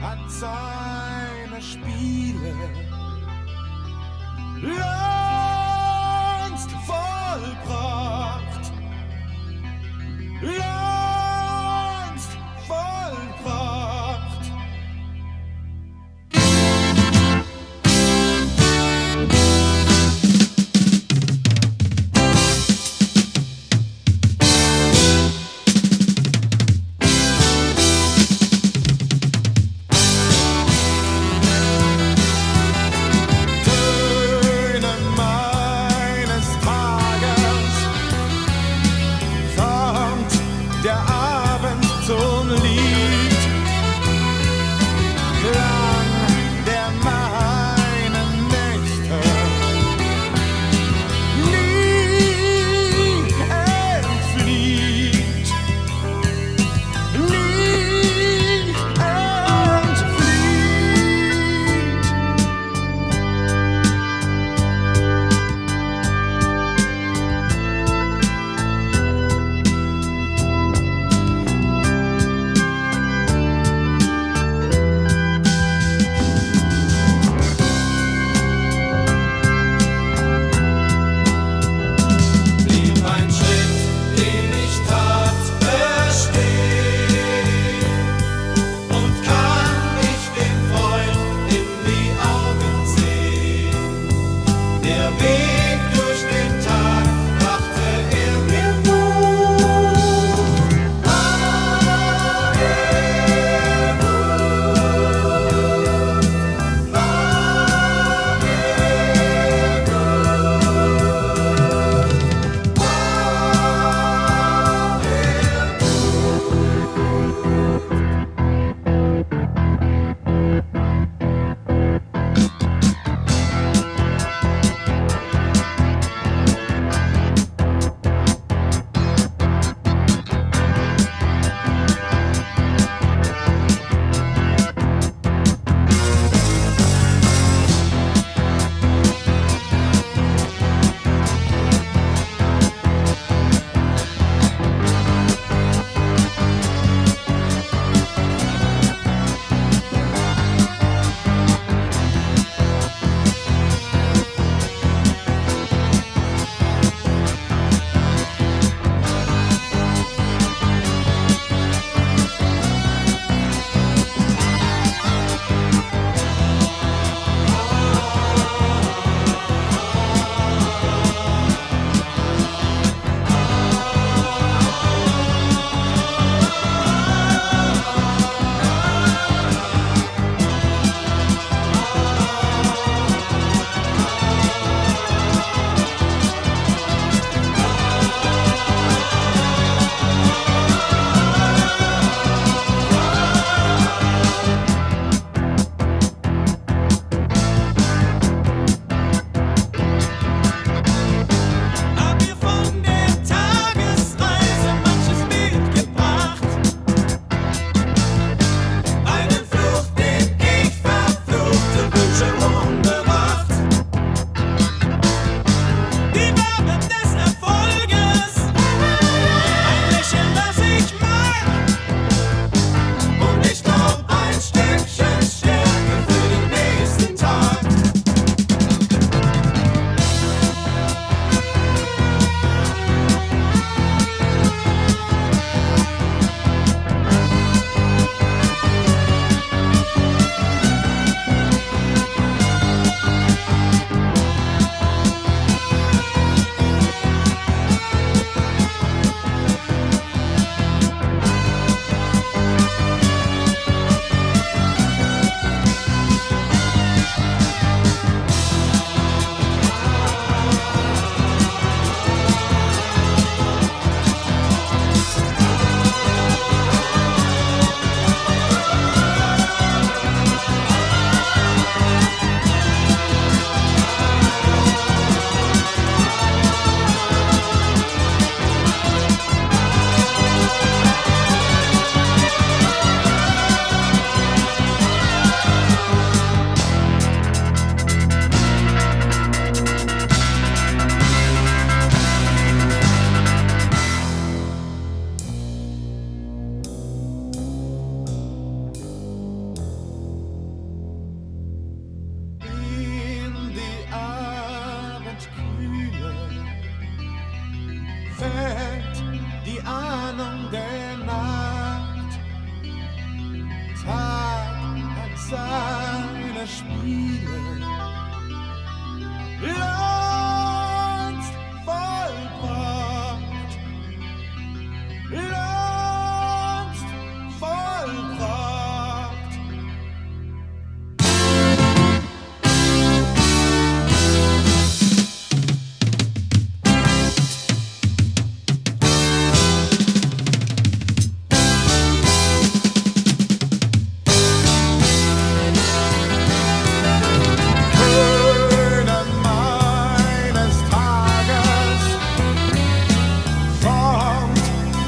hat seine Spiele. Längst Spiele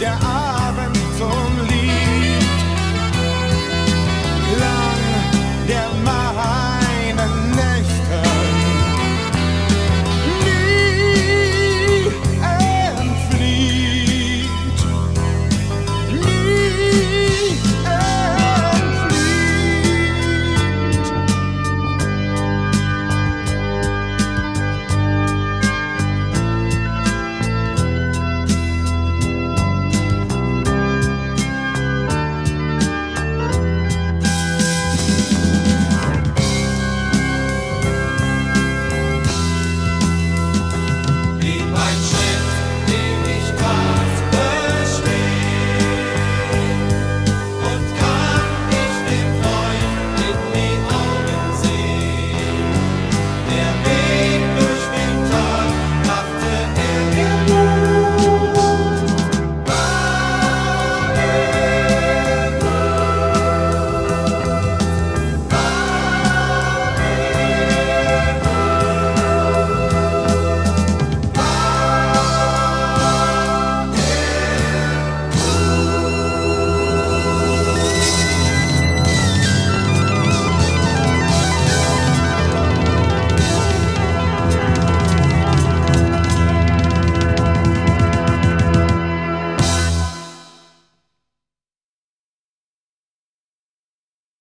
Yeah.